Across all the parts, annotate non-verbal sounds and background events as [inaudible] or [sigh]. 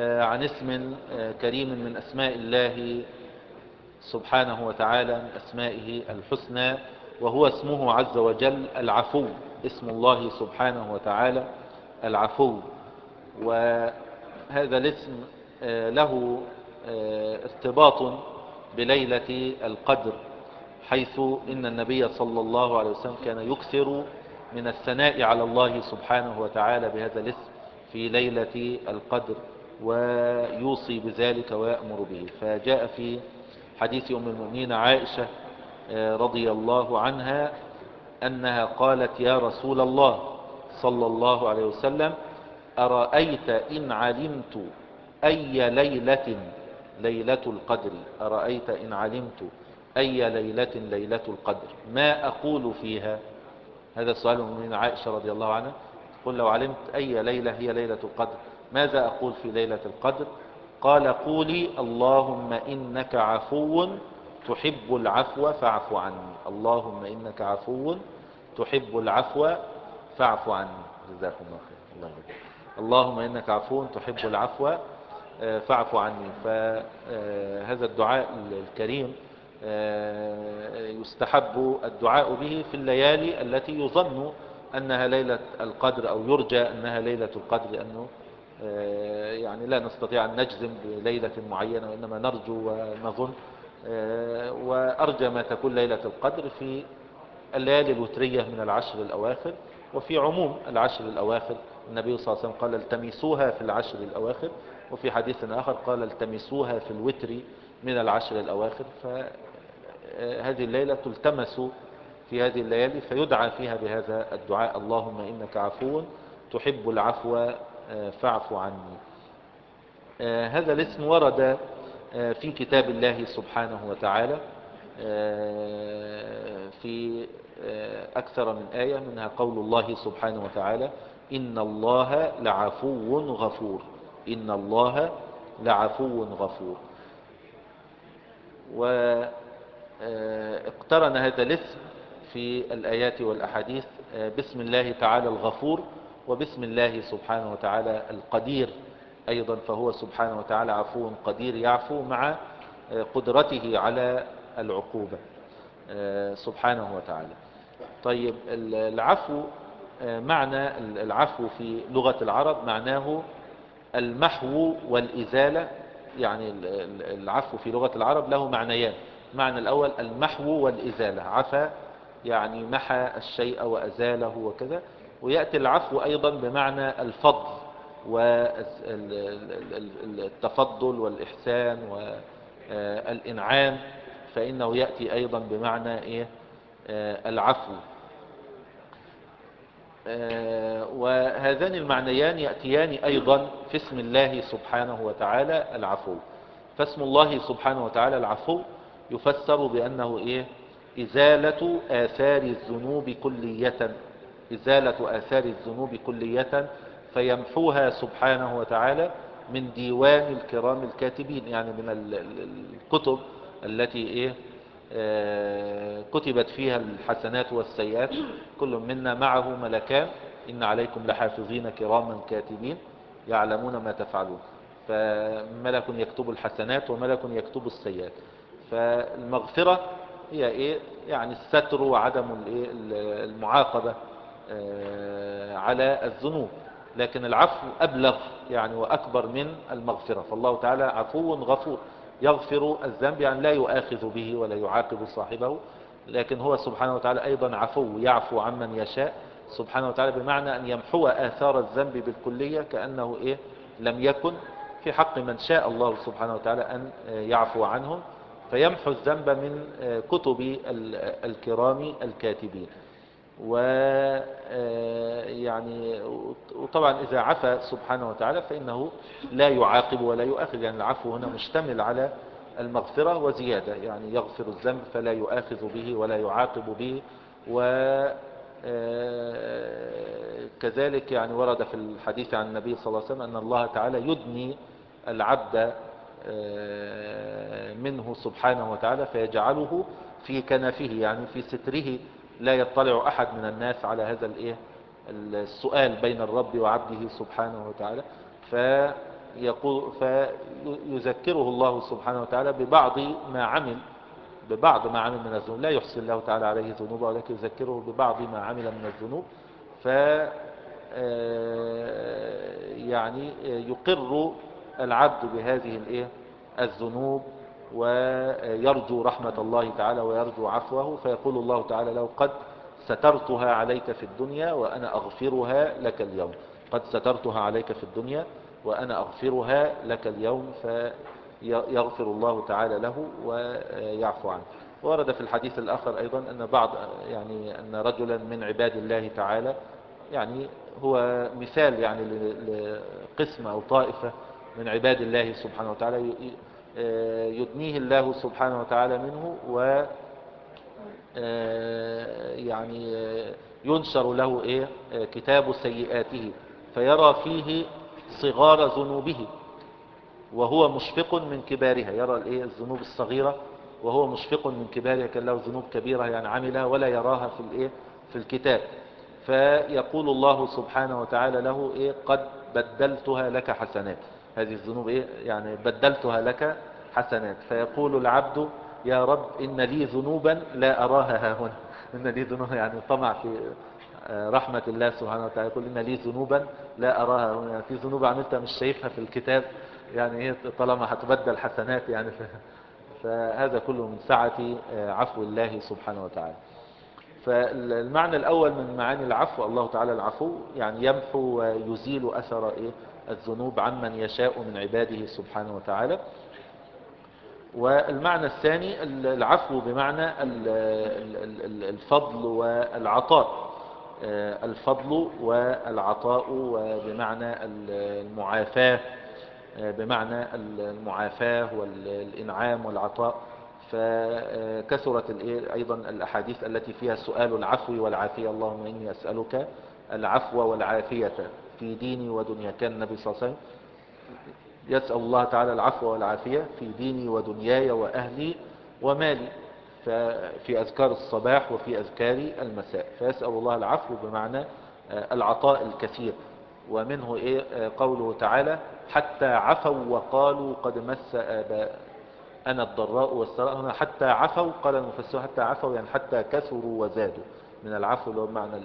عن اسم كريم من أسماء الله سبحانه وتعالى من أسمائه الحسنى وهو اسمه عز وجل العفو اسم الله سبحانه وتعالى العفو. وهذا الاسم له ارتباط بليلة القدر حيث إن النبي صلى الله عليه وسلم كان يكثر من الثناء على الله سبحانه وتعالى بهذا الاسم في ليلة القدر. ويوصي بذلك ويأمر به. فجاء في حديث أم المؤمنين عائشة رضي الله عنها أنها قالت يا رسول الله صلى الله عليه وسلم أرأيت إن علمت أي ليلة ليلة القدر؟ أرأيت إن علمت أي ليلة ليلة القدر؟ ما أقول فيها؟ هذا السؤال من عائشة رضي الله عنها. قل لو علمت أي ليلة هي ليلة القدر. ماذا أقول في ليلة القدر؟ قال قولي اللهم إنك عفو تحب العفو فاعف عني. اللهم إنك عفو تحب العفو فاعف عني. جزاكم الله خير. الله يبارك اللهم إنك عفو تحب العفو فاعف عني. فهذا الدعاء الكريم يستحب الدعاء به في الليالي التي يظن أنها ليلة القدر أو يرجى أنها ليلة القدر لأنه يعني لا نستطيع أن نجزم بليلة معينة وإنما نرجو ونظن. وأرجى ما تكون ليلة القدر في الليالي الوترية من العشر الأواخر وفي عموم العشر الأواخر. النبي صلى الله عليه وسلم قال التمسوها في العشر الأواخر. وفي حديث آخر قال التمسوها في الوتر من العشر الأواخر. فهذه الليلة تلتمس في هذه الليالي فيدعى فيها بهذا الدعاء اللهم إنك عفو تحب العفو فاعف عني. هذا الاسم ورد في كتاب الله سبحانه وتعالى في أكثر من آية منها قول الله سبحانه وتعالى إن الله لعفو غفور. إن الله لعفو غفور. واقترن هذا الاسم في الآيات والأحاديث بسم الله تعالى الغفور. وبسم الله سبحانه وتعالى القدير أيضا فهو سبحانه وتعالى عفو قدير يعفو مع قدرته على العقوبة سبحانه وتعالى. طيب العفو معنى العفو في لغة العرب معناه المحو والإزالة يعني العفو في لغة العرب له معنيان. معنى الأول المحو والإزالة عفا يعني محى الشيء وأزاله وكذا. ويأتي العفو أيضا بمعنى الفضل والتفضل والإحسان والإنعام فإنه يأتي أيضا بمعنى إيه؟ العفو. وهذان المعنيان يأتيان أيضا في اسم الله سبحانه وتعالى العفو. فاسم الله سبحانه وتعالى العفو يفسر بأنه إيه؟ إزالة آثار الذنوب كلية. إزالة آثار الذنوب كلية فيمحوها سبحانه وتعالى من ديوان الكرام الكاتبين يعني من الكتب التي إيه؟ آه كتبت فيها الحسنات والسيئات. كل منا معه ملكان. إن عليكم لحافظين كراما كاتبين يعلمون ما تفعلون. فملك يكتب الحسنات وملك يكتب السيئات. فالمغفرة هي إيه؟ يعني الستر وعدم المعاقبة. على الذنوب. لكن العفو أبلغ يعني وأكبر من المغفرة. فالله تعالى عفو غفور يغفر الذنب يعني لا يؤاخذ به ولا يعاقب صاحبه. لكن هو سبحانه وتعالى أيضا عفو يعفو عمن يشاء. سبحانه وتعالى بمعنى أن يمحو آثار الذنب بالكلية كأنه إيه؟ لم يكن. في حق من شاء الله سبحانه وتعالى أن يعفو عنهم. فيمحو الذنب من كتب الكرام الكاتبين. و آه، يعني وطبعا إذا عفى سبحانه وتعالى فإنه لا يعاقب ولا يؤاخذ يعني العفو هنا مشتمل على المغفرة وزيادة يعني يغفر الذنب فلا يؤاخذ به ولا يعاقب به و آه، يعني ورد في الحديث عن النبي صلى الله عليه وسلم أن الله تعالى يدني العبد آه، منه سبحانه وتعالى فيجعله في كنفه يعني في ستره لا يطلع أحد من الناس على هذا الإيه السؤال بين الرب وعبده سبحانه وتعالى. فيقول فيذكره الله سبحانه وتعالى ببعض ما عمل ببعض ما عمل من الذنوب. لا يحصي الله تعالى عليه ذنوبه ولكن يذكره ببعض ما عمل من الذنوب. ف آه، يعني يقر العبد بهذه الإيه الذنوب ويرجو رحمة الله تعالى ويرجو عفوه فيقول الله تعالى له قد سترتها عليك في الدنيا وأنا أغفرها لك اليوم. قد سترتها عليك في الدنيا وأنا أغفرها لك اليوم فيغفر الله تعالى له ويعفو عنه. ورد في الحديث الآخر أيضا أن بعض يعني أن رجلا من عباد الله تعالى يعني هو مثال يعني لقسم أو طائفة من عباد الله سبحانه وتعالى يدنيه الله سبحانه وتعالى منه و يعني ينشر له إيه؟ كتاب سيئاته فيرى فيه صغار ذنوبه وهو مشفق من كبارها. يرى الإيه؟ الذنوب الصغيرة وهو مشفق من كبارها كان له ذنوب كبيرة يعني عملها ولا يراها في الإيه؟ في الكتاب. فيقول الله سبحانه وتعالى له إيه؟ قد بدلتها لك حسنات. هذه الذنوب إيه؟ يعني بدلتها لك حسنات. فيقول العبد يا رب إن لي ذنوبا لا أراها ها هنا. [laughs] إن لي ذنوبا يعني طمع في آه، رحمة الله سبحانه وتعالى. يقول إن لي ذنوبا لا أراها هنا. يعني في ذنوب عملتها مش شايفها في الكتاب. يعني هي طالما هتبدل حسنات يعني. [laughs] فهذا كله من سعة آه، عفو الله سبحانه وتعالى. فالمعنى الأول من معاني العفو الله تعالى العفو يعني يمحو ويزيل أثر إيه؟ الذنوب عمن يشاء من عباده سبحانه وتعالى. والمعنى الثاني العفو بمعنى الفضل والعطاء. آه، الفضل والعطاء وبمعنى المعافاة. آه، بمعنى المعافاة والإنعام والعطاء. فكثرت أيضا الأحاديث التي فيها سؤال العفو والعافية. اللهم إني أسألك العفو والعافية. في ديني ودنيا. كان النبي صلى الله عليه وسلم يسأل الله تعالى العفو والعافية في ديني ودنياي وأهلي ومالي في أذكار الصباح وفي أذكار المساء. فيسأل الله العفو بمعنى آه، العطاء الكثير. ومنه إيه؟ آه، قوله تعالى حتى عفوا وقالوا قد مس آباء أنا الضراء والسراء. هنا حتى عفوا قال المفسر حتى عفوا يعني حتى كثروا وزادوا. من العفو اللي هو معنى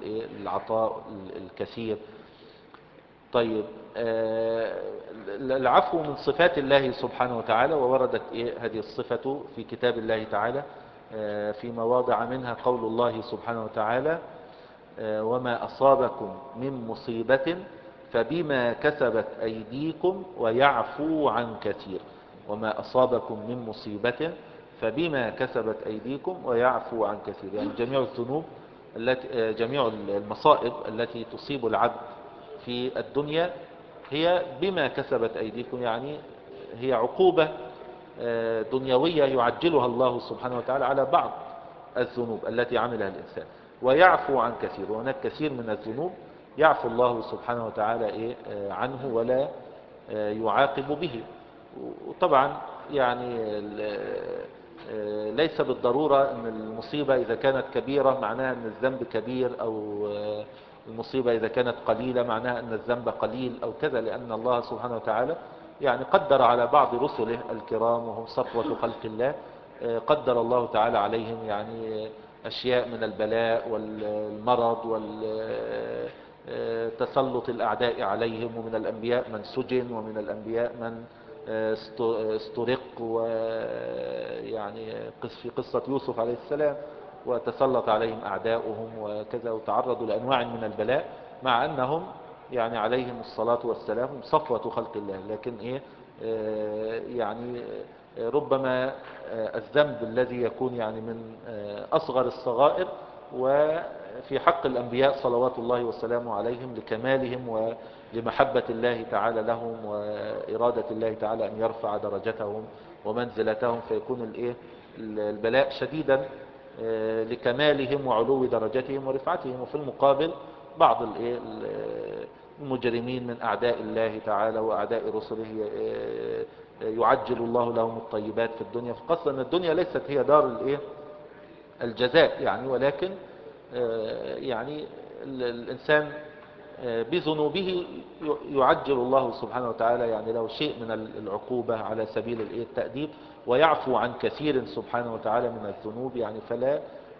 العطاء الكثير. طيب آه، العفو من صفات الله سبحانه وتعالى ووردت إيه هذه الصفة في كتاب الله تعالى آه، في مواضع منها قول الله سبحانه وتعالى آه، وما أصابكم من مصيبة فبما كسبت أيديكم ويعفو عن كثير وما أصابكم من مصيبة فبما كسبت أيديكم ويعفو عن كثير. يعني جميع الذنوب التي جميع المصائب التي تصيب العبد في الدنيا هي بما كسبت أيديكم يعني هي عقوبة آه، دنيوية يعجلها الله سبحانه وتعالى على بعض الذنوب التي عملها الإنسان. ويعفو عن كثير وهناك كثير من الذنوب يعفو الله سبحانه وتعالى إيه، آه، عنه ولا آه، يعاقب به. وطبعا يعني ليس بالضرورة أن المصيبة إذا كانت كبيرة معناها أن الذنب كبير أو المصيبة إذا كانت قليلة معناها أن الذنب قليل أو كذا لأن الله سبحانه وتعالى يعني قدر على بعض رسله الكرام وهم صفوة خلق الله آه، قدر الله تعالى عليهم يعني أشياء من البلاء والمرض والتسلط آه، الأعداء عليهم ومن الأنبياء من سجن ومن الأنبياء من آه، استرق ويعني في قصة يوسف عليه السلام. وتسلط عليهم أعداؤهم وكذا وتعرضوا لأنواع من البلاء مع أنهم يعني عليهم الصلاة والسلام صفوة خلق الله. لكن إيه؟ آه، يعني ربما آه، الذنب الذي يكون يعني من آه، أصغر الصغائر و في حق الأنبياء صلوات الله وسلامه عليهم لكمالهم ولمحبة الله تعالى لهم وإرادة الله تعالى أن يرفع درجتهم ومنزلتهم فيكون البلاء شديدا آه، لكمالهم وعلو درجتهم ورفعتهم وفي المقابل بعض الإيه المجرمين من أعداء الله تعالى وأعداء رسله آه، يعجل الله لهم الطيبات في الدنيا. فقصد أن الدنيا ليست هي دار الإيه الجزاء يعني ولكن آه، يعني الإنسان آه، بذنوبه يعجل الله سبحانه وتعالى يعني له شيء من العقوبة على سبيل التأديب. ويعفو عن كثير سبحانه وتعالى من الذنوب يعني فلا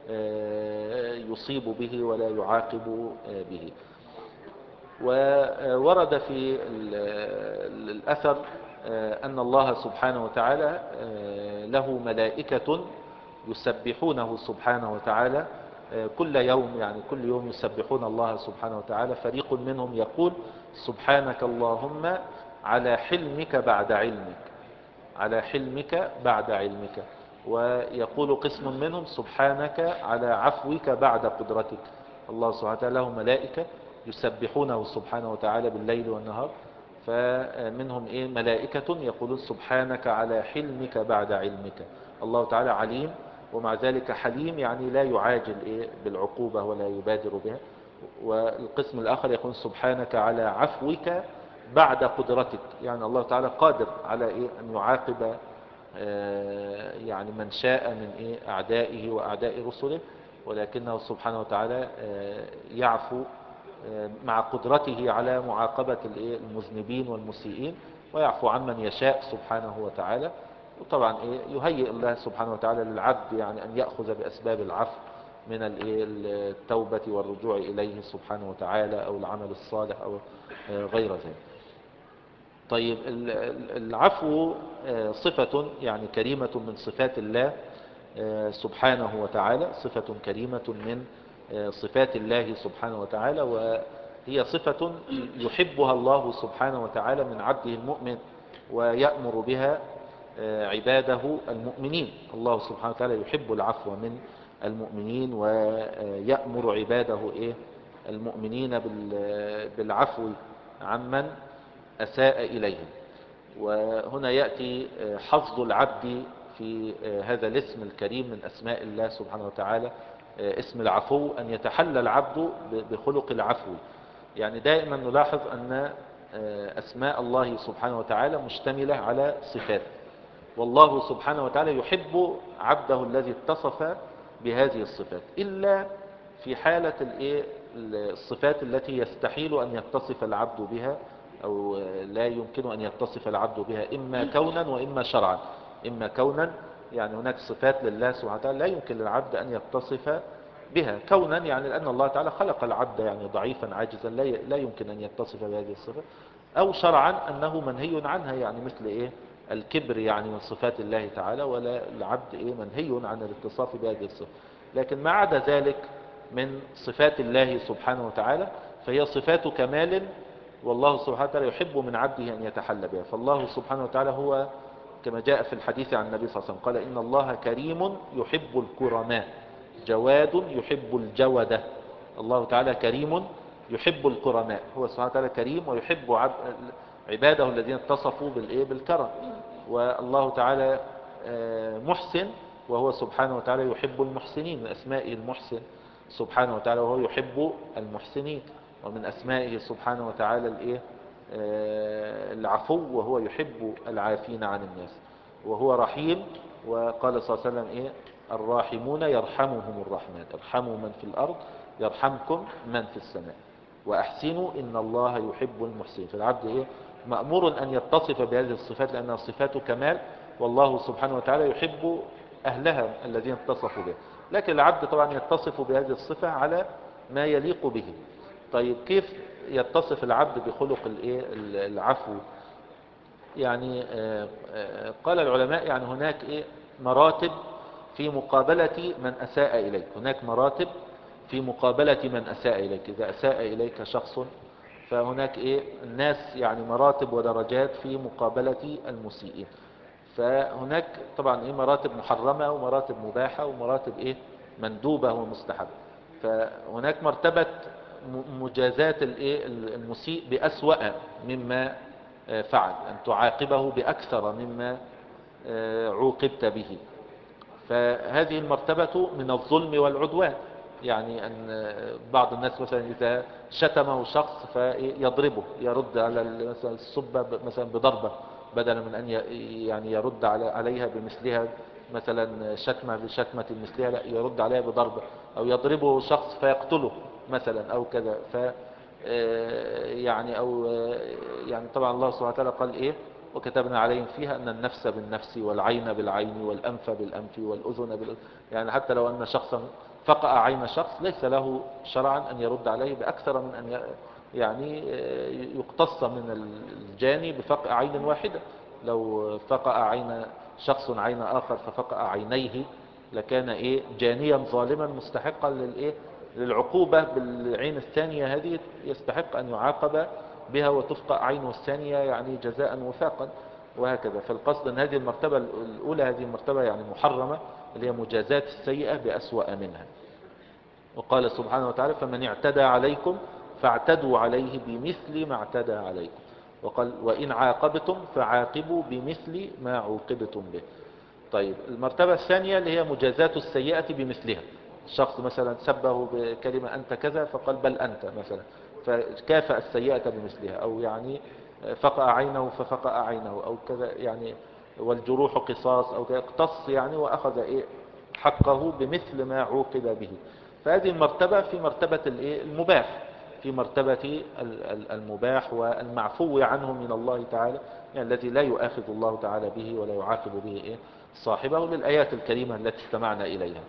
آه، يصيب به ولا يعاقب به. وورد في الأثر أن الله سبحانه وتعالى له ملائكة يسبحونه سبحانه وتعالى آه، كل يوم يعني كل يوم يسبحون الله سبحانه وتعالى. فريق منهم يقول سبحانك اللهم على حلمك بعد علمك. على حلمك بعد علمك. ويقول قسم منهم سبحانك على عفوك بعد قدرتك. الله سبحانه وتعالى له ملائكة يسبحونه سبحانه وتعالى بالليل والنهار. فمنهم إيه؟ ملائكة يقولون سبحانك على حلمك بعد علمك. الله تعالى عليم ومع ذلك حليم يعني لا يعاجل إيه؟ بالعقوبة ولا يبادر بها. والقسم الآخر يقول سبحانك على عفوك بعد قدرتك. يعني الله تعالى قادر على إيه؟ أن يعاقب آه، يعني من شاء من إيه؟ أعدائه وأعداء رسله. ولكنه سبحانه وتعالى آه، يعفو آه، مع قدرته على معاقبة المذنبين والمسيئين ويعفو عمن يشاء سبحانه وتعالى. وطبعا إيه؟ يهيئ الله سبحانه وتعالى للعبد يعني أن يأخذ بأسباب العفو من إيه، التوبة والرجوع إليه سبحانه وتعالى أو العمل الصالح أو غير ذلك. طيب العفو آه، صفة يعني كريمة من صفات الله آه، سبحانه وتعالى صفة كريمة من صفات الله سبحانه وتعالى وهي صفة يحبها الله سبحانه وتعالى من عبده المؤمن ويأمر بها آه، عباده المؤمنين. الله سبحانه وتعالى يحب العفو من المؤمنين ويأمر عباده إيه؟ المؤمنين بالعفو عمن أساء إليهم. وهنا يأتي آه، حظ العبد في آه، هذا الاسم الكريم من أسماء الله سبحانه وتعالى اسم العفو أن يتحلى العبد بخلق العفو. يعني دائما نلاحظ أن أسماء الله سبحانه وتعالى مشتملة على صفات. والله سبحانه وتعالى يحب عبده الذي اتصف بهذه الصفات. إلا في حالة الصفات التي يستحيل أن يتصف العبد بها أو لا يمكن أن يتصف العبد بها إما كونا وإما شرعا. إما كونا يعني هناك صفات لله سبحانه وتعالى لا يمكن للعبد أن يتصف بها. كونا يعني لأن الله تعالى خلق العبد يعني ضعيفا عاجزا لا يمكن أن يتصف بهذه الصفة أو شرعا أنه منهي عنها يعني مثل إيه؟ الكبر يعني من صفات الله تعالى ولا العبد إيه؟ منهي عن الاتصاف بهذه الصفة لكن ما عدا ذلك من صفات الله سبحانه وتعالى فهي صفات كمال والله سبحانه وتعالى يحب من عبده أن يتحلى بها. فالله سبحانه وتعالى هو كما جاء في الحديث عن النبي صلى الله عليه وسلم قال إن الله كريم يحب الكرماء جواد يحب الجودة. الله تعالى كريم يحب الكرماء. هو سبحانه وتعالى كريم ويحب عباده الذين اتصفوا بالكرم. والله تعالى آه، محسن وهو سبحانه وتعالى يحب المحسنين من أسمائه المحسن سبحانه وتعالى وهو يحب المحسنين. ومن أسمائه سبحانه وتعالى الإيه؟ آه، العفو وهو يحب العافين عن الناس. وهو رحيم وقال صلى الله عليه وسلم إيه؟ الراحمون يرحمهم الرحمن. ارحموا من في الأرض يرحمكم من في السماء. وأحسنوا إن الله يحب المحسنين. فالعبد إيه؟ مأمور أن يتصف بهذه الصفات لأنها صفات كمال والله سبحانه وتعالى يحب أهلها الذين اتصفوا به. لكن العبد طبعا يتصف بهذه الصفة على ما يليق به. طيب كيف يتصف العبد بخلق العفو. يعني آه، آه، قال العلماء يعني هناك إيه؟ مراتب في مقابلة من أساء إليك. هناك مراتب في مقابلة من أساء إليك. إذا أساء إليك شخص فهناك إيه؟ الناس يعني مراتب ودرجات في مقابلة المسيئين. فهناك طبعا إيه؟ مراتب محرمة ومراتب مباحة ومراتب إيه؟ مندوبة ومستحبة. فهناك مرتبة مجازاة المسيء بأسوأ مما آه، فعل أن تعاقبه بأكثر مما آه، عوقبت به. فهذه المرتبة من الظلم والعدوان. يعني أن بعض الناس مثلا إذا شتمه شخص فيضربه يرد على مثلا السبة ب- مثلا بضربة بدلا من أن يعني يرد عليها بمثلها مثلا شتمة بشتمة مثلها لا يرد عليها بضربة أو يضربه شخص فيقتله. مثلا أو كذا. ف آه، يعني أو آه، يعني طبعا الله سبحانه وتعالى قال إيه؟ وكتبنا عليهم فيها أن النفس بالنفس والعين بالعين والأنف بالأنف والأذن بالأذن يعني حتى لو أن شخصا فقع عين شخص ليس له شرعا أن يرد عليه بأكثر من أن يعني آه، يقتص من الجاني بفقع عين واحدة. لو فقع عين شخص عين آخر ففقع عينيه لكان إيه؟ جانيا ظالما مستحقا للإيه؟ للعقوبة بالعين الثانية هذه يستحق أن يعاقب بها وتفقع عينه الثانية يعني جزاء وفاقا وهكذا. فالقصد أن هذه المرتبة الأولى هذه المرتبة يعني محرمة اللي هي مجازات السيئة بأسوأ منها. وقال سبحانه وتعالى فمن اعتدى عليكم فاعتدوا عليه بمثل ما اعتدى عليكم. وقال وإن عاقبتم فعاقبوا بمثل ما عوقبتم به. طيب المرتبة الثانية اللي هي مجازات السيئة بمثلها. الشخص مثلا سبه بكلمة أنت كذا فقال بل أنت مثلا. فكافأ السيئة بمثلها؟ أو يعني فقع عينه ففقع عينه أو كذا يعني والجروح قصاص أو كذا اقتص يعني وأخذ إيه؟ حقه بمثل ما عوقب به. فهذه المرتبة في مرتبة المباح في مرتبة ال- ال- المباح والمعفو عنه من الله تعالى يعني الذي لا يؤاخذ الله تعالى به ولا يعاقب به إيه؟ صاحبه للآيات الكريمة التي استمعنا إليها.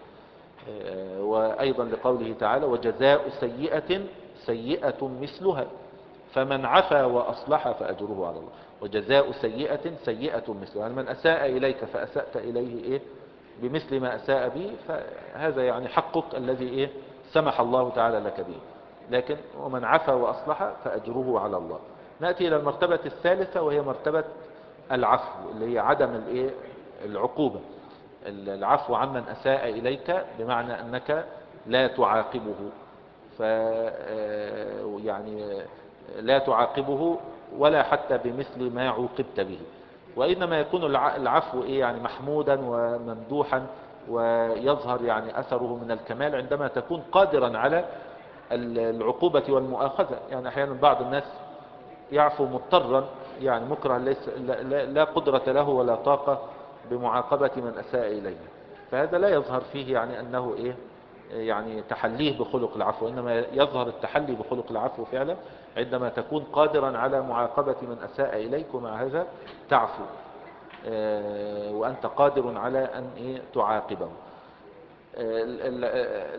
وأيضا لقوله تعالى وجزاء سيئة سيئة مثلها فمن عفا وأصلح فأجره على الله. وجزاء سيئة سيئة مثلها. يعني من أساء إليك فأسأت إليه إيه؟ بمثل ما أساء به فهذا يعني حقك الذي إيه؟ سمح الله تعالى لك به. لكن ومن عفا وأصلح فأجره على الله. نأتي إلى المرتبة الثالثة وهي مرتبة العفو اللي هي عدم العقوبة. العفو عمن أساء إليك بمعنى أنك لا تعاقبه. ف آه، يعني لا تعاقبه ولا حتى بمثل ما عوقبت به. وإنما يكون الع- العفو إيه؟ يعني محمودا وممدوحا ويظهر يعني أثره من الكمال عندما تكون قادرا على ال- العقوبة والمؤاخذة. يعني أحيانا بعض الناس يعفو مضطرا يعني مكره ليس لا قدرة له ولا طاقة. بمعاقبة من أساء إليه. فهذا لا يظهر فيه يعني أنه إيه يعني تحليه بخلق العفو إنما يظهر التحلي بخلق العفو فعلا عندما تكون قادرا على معاقبة من أساء إليك ومع هذا تعفو آه، وأنت قادر على أن إيه تعاقبه. ال- ال-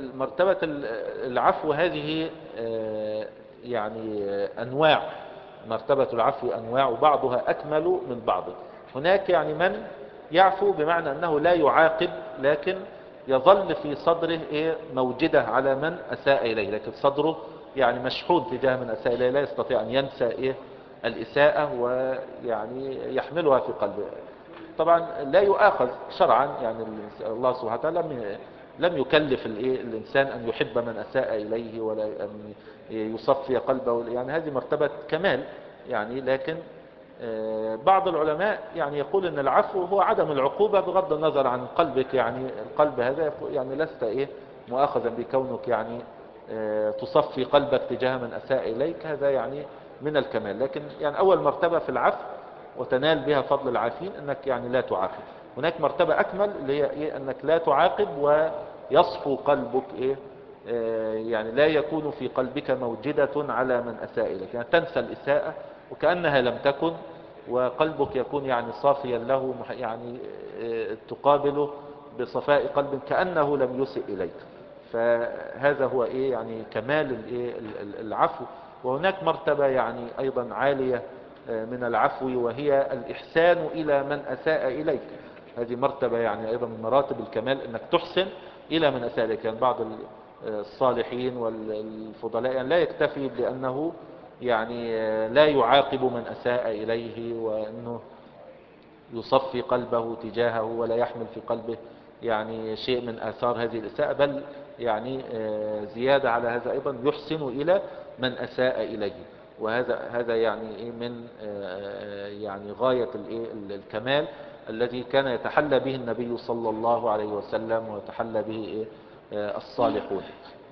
المرتبة ال- العفو هذه آه، يعني أنواع مرتبة العفو أنواع وبعضها أكمل من بعض. هناك يعني من يعفو بمعنى أنه لا يعاقب لكن يظل في صدره إيه؟ موجدة على من أساء إليه. لكن صدره يعني مشحون تجاه من أساء إليه لا يستطيع أن ينسى إيه؟ الإساءة ويعني يحملها في قلبه. طبعا لا يؤاخذ شرعا يعني الله سبحانه وتعالى لم لم يكلف الإنسان أن يحب من أساء إليه ولا أن يصفي قلبه. يعني هذه مرتبة كمال يعني لكن بعض العلماء يعني يقول إن العفو هو عدم العقوبة بغض النظر عن قلبك يعني القلب هذا يعني لست إيه مؤاخذا بكونك يعني آه، تصفي قلبك تجاه من أساء إليك هذا يعني من الكمال. لكن يعني أول مرتبة في العفو وتنال بها فضل العافين إنك يعني لا تعاقب. هناك مرتبة أكمل اللي هي إيه إنك لا تعاقب ويصفو قلبك إيه آه، يعني لا يكون في قلبك موجدة على من أساء إليك. يعني تنسى الإساءة وكأنها لم تكن وقلبك يكون يعني صافيا له يعني آه، تقابله بصفاء قلب كأنه لم يسئ إليك. فهذا هو إيه يعني كمال العفو. وهناك مرتبة يعني أيضا عالية آه، من العفو وهي الإحسان إلى من أساء إليك. هذه مرتبة يعني أيضا من مراتب الكمال أنك تحسن إلى من أساء إليك. يعني بعض ال- الصالحين والفضلاء يعني لا يكتفي بأنه يعني آه، لا يعاقب من أساء إليه وأنه يصفي قلبه تجاهه ولا يحمل في قلبه يعني شيء من آثار هذه الإساءة بل يعني آه، زيادة على هذا أيضا يحسن إلى من أساء إليه. وهذا هذا يعني إيه من آه، يعني غاية الكمال الذي كان يتحلى به النبي صلى الله عليه وسلم ويتحلى به آه، الصالحون. آه،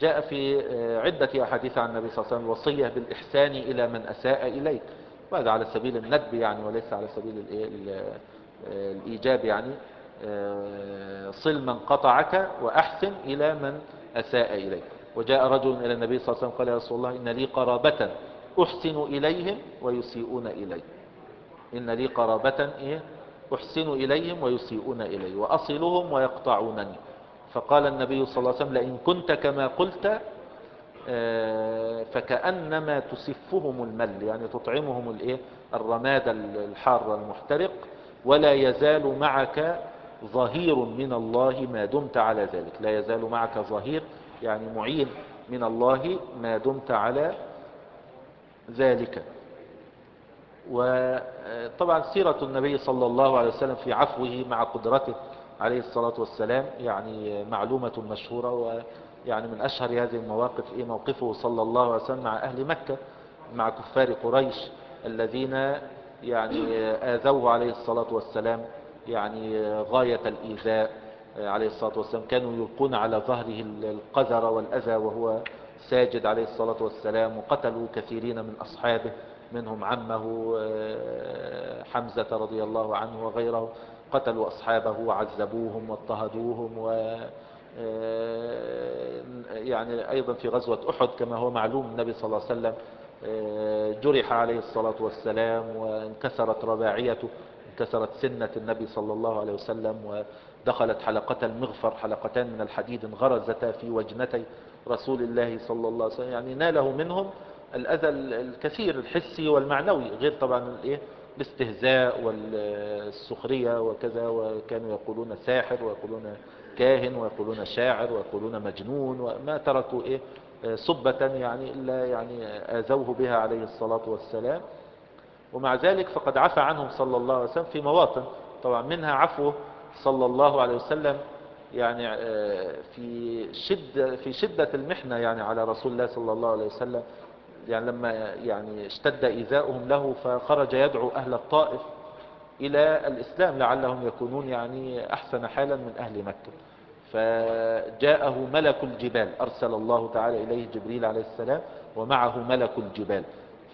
جاء في آه، عدة أحاديث عن النبي صلى الله عليه وسلم الوصية بالإحسان إلى من أساء إليك. وهذا على سبيل الندب يعني وليس على سبيل آه، الإيجاب يعني. آه، صل من قطعك وأحسن إلى من أساء إليك. وجاء رجل إلى النبي صلى الله عليه وسلم قال يا رسول الله إن لي قرابة أحسن إليهم ويسيئون إلي. إن لي قرابة إيه؟ أحسن إليهم ويسيئون إلي وأصلهم ويقطعونني. فقال النبي صلى الله عليه وسلم لئن كنت كما قلت آه، فكأنما تسفهم المل. يعني تطعمهم الإيه؟ الرماد الحار المحترق ولا يزال معك ظهير من الله ما دمت على ذلك. لا يزال معك ظهير يعني معين من الله ما دمت على ذلك. وطبعا سيرة النبي صلى الله عليه وسلم في عفوه مع قدرته عليه الصلاة والسلام يعني معلومة مشهورة ويعني من أشهر هذه المواقف إيه موقفه صلى الله عليه وسلم مع أهل مكة مع كفار قريش الذين يعني آذوه عليه الصلاة والسلام يعني غاية الإيذاء عليه الصلاة والسلام. كانوا يلقون على ظهره القذر والأذى وهو ساجد عليه الصلاة والسلام وقتلوا كثيرين من أصحابه منهم عمه آه، حمزة رضي الله عنه وغيره. قتلوا أصحابه وعذبوهم واضطهدوهم و آه، يعني أيضا في غزوة أحد كما هو معلوم النبي صلى الله عليه وسلم آه، جرح عليه الصلاة والسلام وانكسرت رباعيته انكسرت سنة النبي صلى الله عليه وسلم ودخلت حلقة المغفر حلقتان من الحديد انغرزتا في وجنتي رسول الله صلى الله عليه وسلم يعني ناله منهم الأذى الكثير الحسي والمعنوي غير طبعا الإيه الاستهزاء والسخرية وكذا وكانوا يقولون ساحر ويقولون كاهن ويقولون شاعر ويقولون مجنون وما تركوا إيه سبة يعني إلا يعني آذوه بها عليه الصلاة والسلام. ومع ذلك فقد عفى عنهم صلى الله عليه وسلم في مواطن. طبعا منها عفوه صلى الله عليه وسلم يعني آه، في شدة في شدة المحنة يعني على رسول الله صلى الله عليه وسلم. يعني لما يعني اشتد إيذاؤهم له فخرج يدعو أهل الطائف إلى الإسلام لعلهم يكونون يعني أحسن حالا من أهل مكة. فجاءه ملك الجبال أرسل الله تعالى إليه جبريل عليه السلام ومعه ملك الجبال.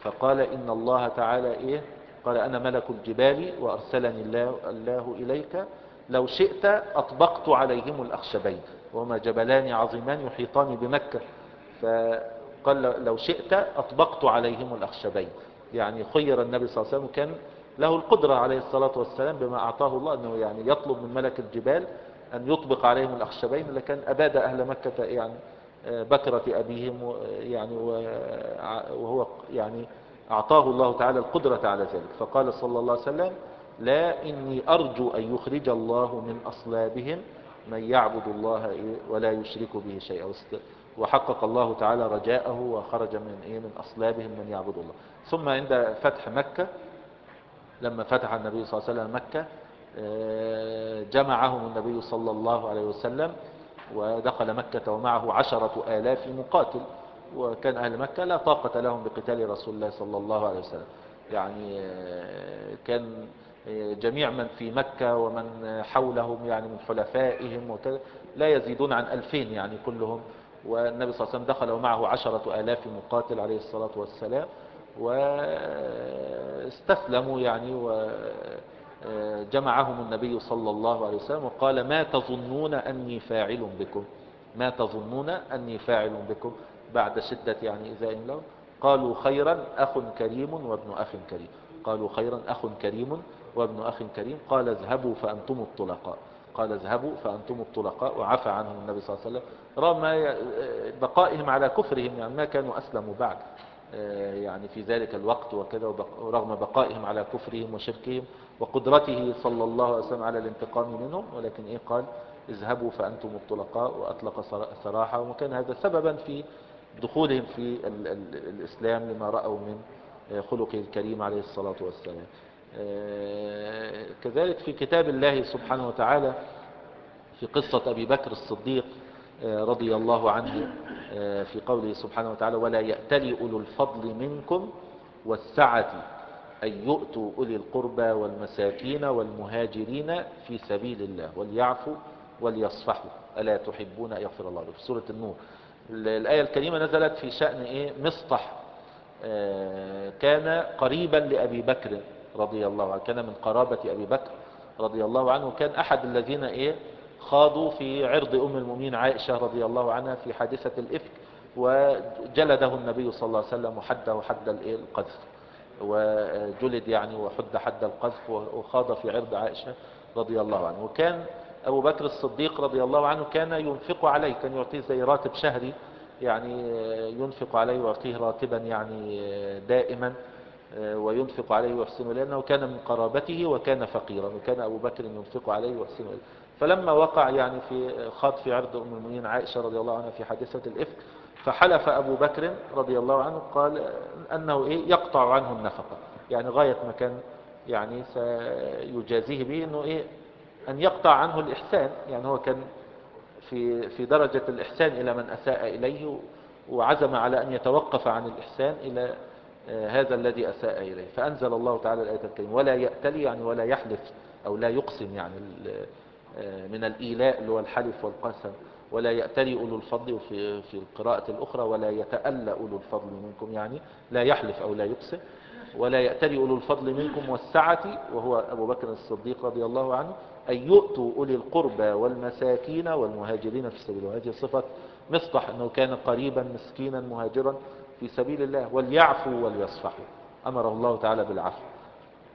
فقال إن الله تعالى إيه؟ قال أنا ملك الجبال وأرسلني الله, الله إليك. لو شئت أطبقت عليهم الأخشبين وهما جبلان عظيمان يحيطان بمكة. فقال لو شئت أطبقت عليهم الأخشبين. يعني خير النبي صلى الله عليه وسلم كان له القدرة عليه الصلاة والسلام بما أعطاه الله أنه يعني يطلب من ملك الجبال أن يطبق عليهم الأخشبين لكن أباد أهل مكة يعني بكرة أبيهم و- يعني و- وهو يعني أعطاه الله تعالى القدرة على ذلك. فقال صلى الله عليه وسلم لا إني أرجو أن يخرج الله من أصلابهم من يعبد الله ولا يشرك به شيئا. وحقق الله تعالى رجاءه وخرج من إيه؟ من أصلابهم من يعبد الله. ثم عند فتح مكة لما فتح النبي صلى الله عليه وسلم مكة آه، جمعهم النبي صلى الله عليه وسلم ودخل مكة ومعه عشرة آلاف مقاتل وكان أهل مكة لا طاقة لهم بقتال رسول الله صلى الله عليه وسلم. يعني آه، كان آه، جميع من في مكة ومن حولهم يعني من حلفائهم وكذا لا يزيدون عن ألفين يعني كلهم. والنبي صلى الله عليه وسلم دخل ومعه عشرة آلاف مقاتل عليه الصلاة والسلام واستسلموا يعني وجمعهم النبي صلى الله عليه وسلم وقال ما تظنون أني فاعل بكم؟ ما تظنون أني فاعل بكم؟ بعد شدة يعني إذا لهم قالوا خيرا أخ كريم وابن أخ كريم. قالوا خيرا أخ كريم وابن أخ كريم. قال اذهبوا فأنتم الطلقاء. قال اذهبوا فأنتم الطلقاء وعفى عنهم النبي صلى الله عليه وسلم. رغم بقائهم على كفرهم يعني ما كانوا أسلموا بعد يعني في ذلك الوقت وكذا ورغم بقائهم على كفرهم وشركهم وقدرته صلى الله عليه وسلم على الانتقام منهم ولكن إيه قال؟ اذهبوا فأنتم الطلقاء وأطلق سرا- سراحة وكان هذا سببا في دخولهم في ال ال الإسلام لما رأوا من خلقه الكريم عليه الصلاة والسلام. آه، كذلك في كتاب الله سبحانه وتعالى في قصة أبي بكر الصديق آه، رضي الله عنه آه، في قوله سبحانه وتعالى ولا يأتلي أولو الفضل منكم والسعة أن يؤتوا أولي القربى والمساكين والمهاجرين في سبيل الله وليعفوا وليصفحوا ألا تحبون أن يغفر الله لكم؟ في سورة النور. الآية الكريمة نزلت في شأن إيه؟ مصطح آه، كان قريبا لأبي بكر. رضي الله عنه كان من قرابة أبي بكر رضي الله عنه كان أحد الذين إيه خاضوا في عرض أم المؤمنين عائشة رضي الله عنها في حادثة الإفك وجلده النبي صلى الله عليه وسلم وحده حد؟ القذف وجلد يعني وحد حد القذف وخاض في عرض عائشة رضي الله عنه وكان أبو بكر الصديق رضي الله عنه كان ينفق عليه كان يعطيه زي راتب شهري يعني ينفق عليه ويعطيه راتبا يعني دائما وينفق عليه ويحسنه لأنه كان من قرابته وكان فقيرا وكان أبو بكر ينفق عليه ويحسنه فلما وقع يعني في في عرض أم المؤمنين عائشة رضي الله عنها في حادثة الإفك فحلف أبو بكر رضي الله عنه قال أنه إيه يقطع عنه النفقة. يعني غاية ما كان يعني سيجازيه به أنه إيه أن يقطع عنه الإحسان. يعني هو كان في في درجة الإحسان إلى من أساء إليه وعزم على أن يتوقف عن الإحسان إلى هذا الذي أساء إليه. فأنزل الله تعالى الآية الكريمة ولا يأتلي يعني ولا يحلف أو لا يقسم يعني من الإيلاء اللي هو الحلف والقسم. ولا يأتلي أولو الفضل وفي في القراءة الأخرى ولا يتألى أولو الفضل منكم يعني لا يحلف أو لا يقسم. ولا يأتلي أولو الفضل منكم والسعة وهو أبو بكر الصديق رضي الله عنه أن يؤتوا أولي القربى والمساكين والمهاجرين في سبيل وهذه صفة مصطح أنه كان قريبا مسكينا مهاجرا. في سبيل الله وليعفوا وليصفحوا. أمره الله تعالى بالعفو.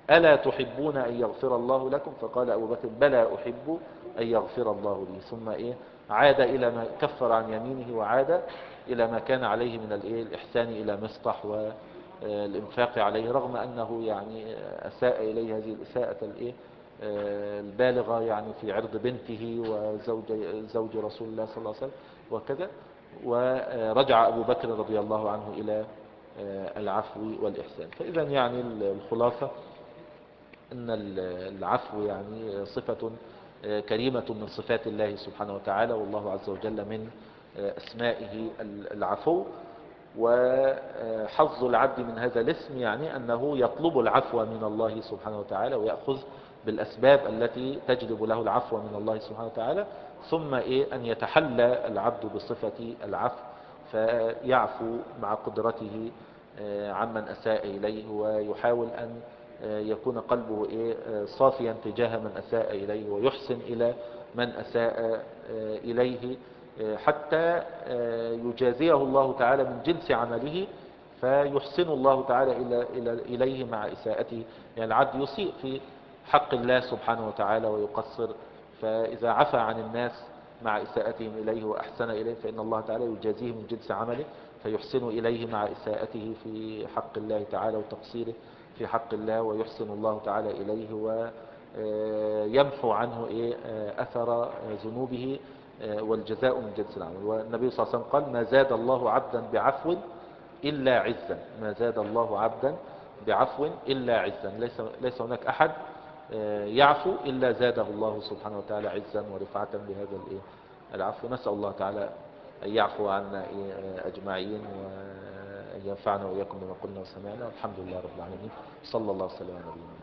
ألا تحبون أن يغفر الله لكم؟ فقال أبو بكر بلى أحب أن يغفر الله لي. ثم إيه؟ عاد إلى ما كفر عن يمينه وعاد إلى ما كان عليه من الإحسان إلى مصطح والإنفاق عليه رغم أنه يعني أساء إليه هذه الإساءة الإيه؟ البالغة يعني في عرض بنته وزوج زوج رسول الله صلى الله عليه وسلم وكذا. ورجع أبو بكر رضي الله عنه إلى العفو والإحسان. فإذا يعني الخلاصة أن العفو يعني صفة كريمة من صفات الله سبحانه وتعالى والله عز وجل من أسمائه العفو. وحظ العبد من هذا الاسم يعني أنه يطلب العفو من الله سبحانه وتعالى ويأخذ بالأسباب التي تجلب له العفو من الله سبحانه وتعالى. ثم إيه أن يتحلى العبد بصفة العفو فيعفو مع قدرته عمن أساء إليه ويحاول أن يكون قلبه إيه صافيا تجاه من أساء إليه ويحسن إلى من أساء إليه حتى يجازيه الله تعالى من جنس عمله فيحسن الله تعالى إلى إليه مع إساءته. يعني العبد يسيء في حق الله سبحانه وتعالى ويقصر فإذا عفى عن الناس مع إساءتهم إليه وأحسن إليه فإن الله تعالى يجازيه من جنس عمله فيحسن إليه مع إساءته في حق الله تعالى وتقصيره في حق الله ويحسن الله تعالى إليه ويمحو عنه إيه أثر ذنوبه والجزاء من جنس العمل. والنبي صلى الله عليه وسلم قال ما زاد الله عبدا بعفو إلا عزا. ما زاد الله عبدا بعفو إلا عزا. ليس, ليس هناك أحد يعفو إلا زاده الله سبحانه وتعالى عزا ورفعة بهذا العفو. نسأل الله تعالى أن يعفو عنا أجمعين وأن ينفعنا وإياكم بما قلنا وسمعنا. والحمد لله رب العالمين. صلى الله وسلم على نبينا